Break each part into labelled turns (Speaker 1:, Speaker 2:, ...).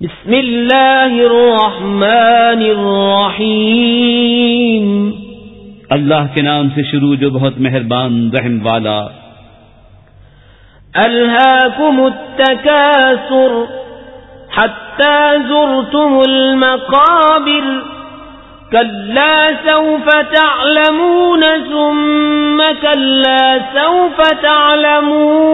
Speaker 1: بسم اللہ الرحمن الرحیم۔
Speaker 2: اللہ کے نام سے شروع جو بہت مہربان رحم والا۔
Speaker 1: الهاكم التكاثر حتى زرتم المقابر۔ كلا سوف تعلمون ثم كلا سوف تعلمون۔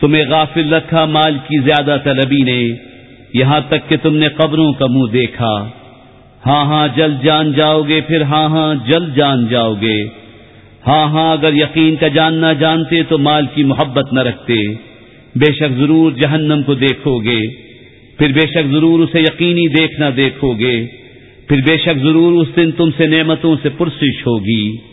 Speaker 2: تمہیں غافل رکھا مال کی زیادہ طلبی نے۔ یہاں تک کہ تم نے قبروں کا منہ دیکھا۔ ہاں ہاں جلد جان جاؤ گے پھر۔ ہاں ہاں جلد جان جاؤ گے۔ ہاں ہاں اگر یقین کا جاننا جانتے تو مال کی محبت نہ رکھتے۔ بے شک ضرور جہنم کو دیکھو گے۔ پھر بے شک ضرور اسے یقینی دیکھنا دیکھو گے۔ پھر بے شک ضرور اس دن تم سے نعمتوں سے پرسش ہوگی۔